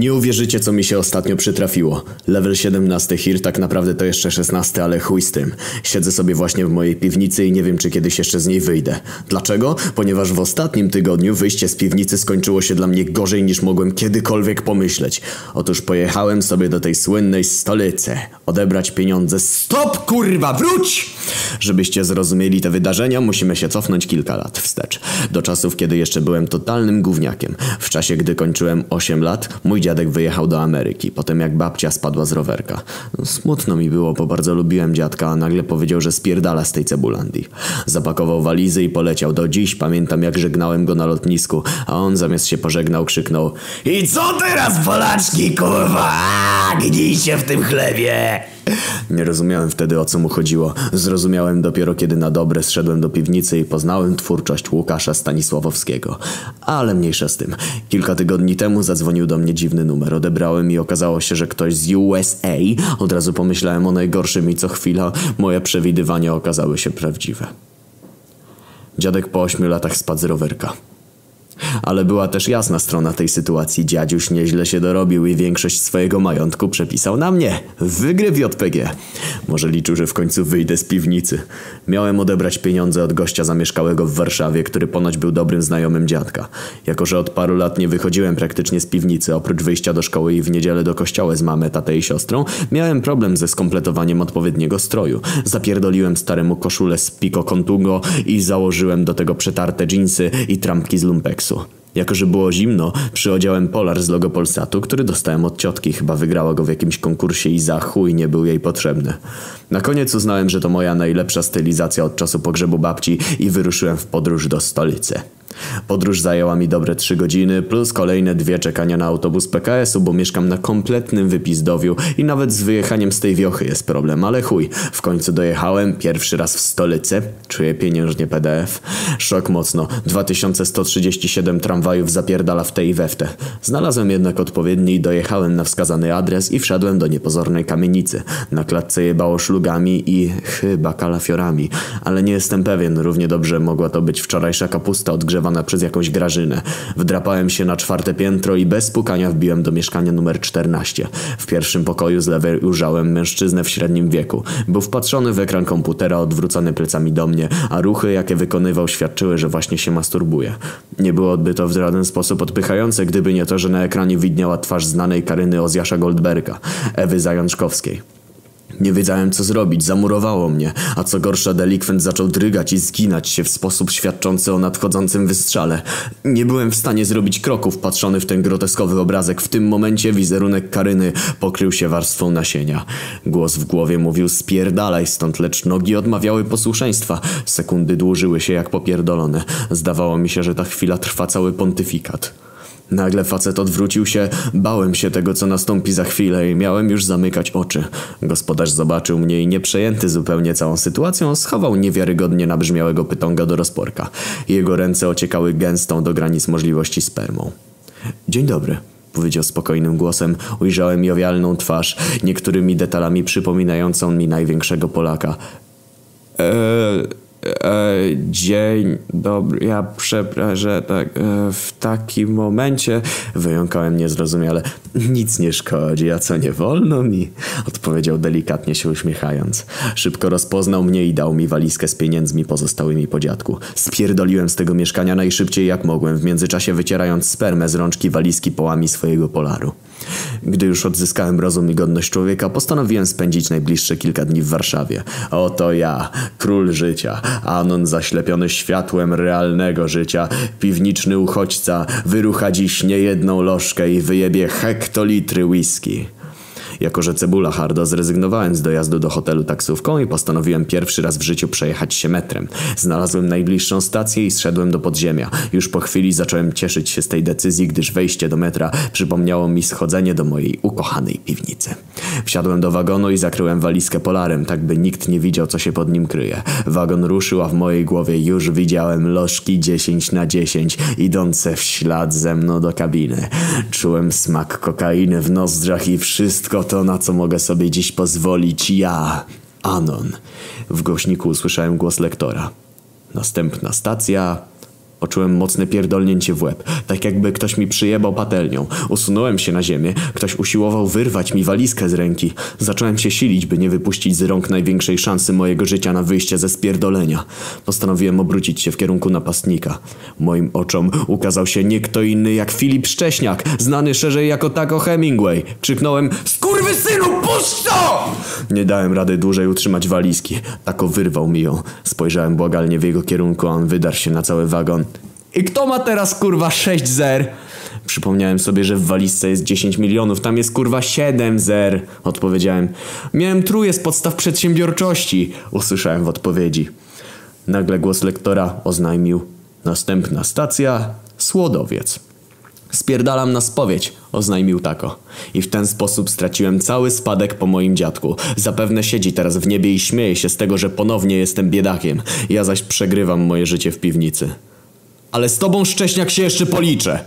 Nie uwierzycie, co mi się ostatnio przytrafiło. Level 17 Hir, tak naprawdę to jeszcze 16, ale chuj z tym. Siedzę sobie właśnie w mojej piwnicy i nie wiem, czy kiedyś jeszcze z niej wyjdę. Dlaczego? Ponieważ w ostatnim tygodniu wyjście z piwnicy skończyło się dla mnie gorzej niż mogłem kiedykolwiek pomyśleć. Otóż pojechałem sobie do tej słynnej stolicy. Odebrać pieniądze. Stop, kurwa, wróć! Żebyście zrozumieli te wydarzenia, musimy się cofnąć kilka lat wstecz. Do czasów, kiedy jeszcze byłem totalnym gówniakiem. W czasie, gdy kończyłem 8 lat, mój dziadek wyjechał do Ameryki, potem jak babcia spadła z rowerka. Smutno mi było, bo bardzo lubiłem dziadka, a nagle powiedział, że spierdala z tej cebulandii. Zapakował walizy i poleciał. Do dziś pamiętam, jak żegnałem go na lotnisku, a on zamiast się pożegnał, krzyknął I co teraz, Polaczki, kurwa? Gnijcie w tym chlebie! Nie rozumiałem wtedy o co mu chodziło. Zrozumiałem dopiero kiedy na dobre zszedłem do piwnicy i poznałem twórczość Łukasza Stanisławowskiego. Ale mniejsza z tym. Kilka tygodni temu zadzwonił do mnie dziwny numer. Odebrałem i okazało się, że ktoś z USA. Od razu pomyślałem o najgorszym i co chwila moje przewidywania okazały się prawdziwe. Dziadek po ośmiu latach spadł z rowerka. Ale była też jasna strona tej sytuacji. Dziadziuś nieźle się dorobił i większość swojego majątku przepisał na mnie. Wygryw JPG. Może liczył, że w końcu wyjdę z piwnicy. Miałem odebrać pieniądze od gościa zamieszkałego w Warszawie, który ponoć był dobrym znajomym dziadka. Jako, że od paru lat nie wychodziłem praktycznie z piwnicy, oprócz wyjścia do szkoły i w niedzielę do kościoła z mamę, tatę i siostrą, miałem problem ze skompletowaniem odpowiedniego stroju. Zapierdoliłem staremu koszulę z Pico Contugo i założyłem do tego przetarte dżinsy i trampki z lumpeksu. Jako, że było zimno, przyodziałem polar z logo Polsatu, który dostałem od ciotki. Chyba wygrała go w jakimś konkursie i za chuj nie był jej potrzebny. Na koniec uznałem, że to moja najlepsza stylizacja od czasu pogrzebu babci i wyruszyłem w podróż do stolicy. Podróż zajęła mi dobre trzy godziny, plus kolejne dwie czekania na autobus PKS-u, bo mieszkam na kompletnym wypizdowiu i nawet z wyjechaniem z tej wiochy jest problem, ale chuj. W końcu dojechałem, pierwszy raz w stolicy. Czuję pieniężnie PDF. Szok mocno. 2137 tramwajów zapierdala w te i we w te. Znalazłem jednak odpowiedni i dojechałem na wskazany adres i wszedłem do niepozornej kamienicy. Na klatce jebało szlugami i chyba kalafiorami, ale nie jestem pewien. Równie dobrze mogła to być wczorajsza kapusta odgrzewana przez jakąś grażynę. Wdrapałem się na czwarte piętro i bez pukania wbiłem do mieszkania numer 14. W pierwszym pokoju z lewej ujrzałem mężczyznę w średnim wieku. Był wpatrzony w ekran komputera, odwrócony plecami do mnie, a ruchy, jakie wykonywał, świadczyły, że właśnie się masturbuje. Nie było odbyto w żaden sposób odpychające, gdyby nie to, że na ekranie widniała twarz znanej Karyny Ozjasza Goldberga, Ewy Zajączkowskiej. Nie wiedziałem co zrobić, zamurowało mnie, a co gorsza delikwent zaczął drygać i zginać się w sposób świadczący o nadchodzącym wystrzale. Nie byłem w stanie zrobić kroków patrzony w ten groteskowy obrazek. W tym momencie wizerunek Karyny pokrył się warstwą nasienia. Głos w głowie mówił spierdalaj stąd, lecz nogi odmawiały posłuszeństwa. Sekundy dłużyły się jak popierdolone. Zdawało mi się, że ta chwila trwa cały pontyfikat. Nagle facet odwrócił się, bałem się tego, co nastąpi za chwilę i miałem już zamykać oczy. Gospodarz zobaczył mnie i nieprzejęty zupełnie całą sytuacją, schował niewiarygodnie nabrzmiałego pytonga do rozporka. Jego ręce ociekały gęstą do granic możliwości spermą. Dzień dobry. Powiedział spokojnym głosem, ujrzałem jowialną twarz, niektórymi detalami przypominającą mi największego Polaka. Eee, E, dzień dobry, ja przepraszam, tak, e, w takim momencie wyjąkałem niezrozumiale. Nic nie szkodzi, a co nie wolno mi? Odpowiedział delikatnie się uśmiechając. Szybko rozpoznał mnie i dał mi walizkę z pieniędzmi pozostałymi po dziadku. Spierdoliłem z tego mieszkania najszybciej jak mogłem, w międzyczasie wycierając spermę z rączki walizki połami swojego polaru. Gdy już odzyskałem rozum i godność człowieka, postanowiłem spędzić najbliższe kilka dni w Warszawie. Oto ja, król życia, Anon zaślepiony światłem realnego życia, piwniczny uchodźca, wyrucha dziś niejedną lożkę i wyjebie hektolitry whisky. Jako, że cebula hardo, zrezygnowałem z dojazdu do hotelu taksówką i postanowiłem pierwszy raz w życiu przejechać się metrem. Znalazłem najbliższą stację i zszedłem do podziemia. Już po chwili zacząłem cieszyć się z tej decyzji, gdyż wejście do metra przypomniało mi schodzenie do mojej ukochanej piwnicy. Wsiadłem do wagonu i zakryłem walizkę polarem, tak by nikt nie widział, co się pod nim kryje. Wagon ruszył, a w mojej głowie już widziałem lożki 10 na 10 idące w ślad ze mną do kabiny. Czułem smak kokainy w nozdrzach i wszystko to, na co mogę sobie dziś pozwolić ja, Anon. W głośniku usłyszałem głos lektora. Następna stacja Poczułem mocne pierdolnięcie w łeb, tak jakby ktoś mi przyjebał patelnią. Usunąłem się na ziemię, ktoś usiłował wyrwać mi walizkę z ręki. Zacząłem się silić, by nie wypuścić z rąk największej szansy mojego życia na wyjście ze spierdolenia. Postanowiłem obrócić się w kierunku napastnika. Moim oczom ukazał się nie kto inny jak Filip Szcześniak, znany szerzej jako Taco Hemingway. Krzyknąłem, synu, puść to! Nie dałem rady dłużej utrzymać walizki. Tako wyrwał mi ją. Spojrzałem błagalnie w jego kierunku, a on wydarł się na cały wagon. I kto ma teraz kurwa 6 zer? Przypomniałem sobie, że w walizce jest 10 milionów, tam jest kurwa 7 zer. Odpowiedziałem. Miałem truje z podstaw przedsiębiorczości. Usłyszałem w odpowiedzi. Nagle głos lektora oznajmił. Następna stacja Słodowiec. Spierdalam na spowiedź, oznajmił tako. I w ten sposób straciłem cały spadek po moim dziadku. Zapewne siedzi teraz w niebie i śmieje się z tego, że ponownie jestem biedakiem. Ja zaś przegrywam moje życie w piwnicy. Ale z tobą szcześniak się jeszcze policzę.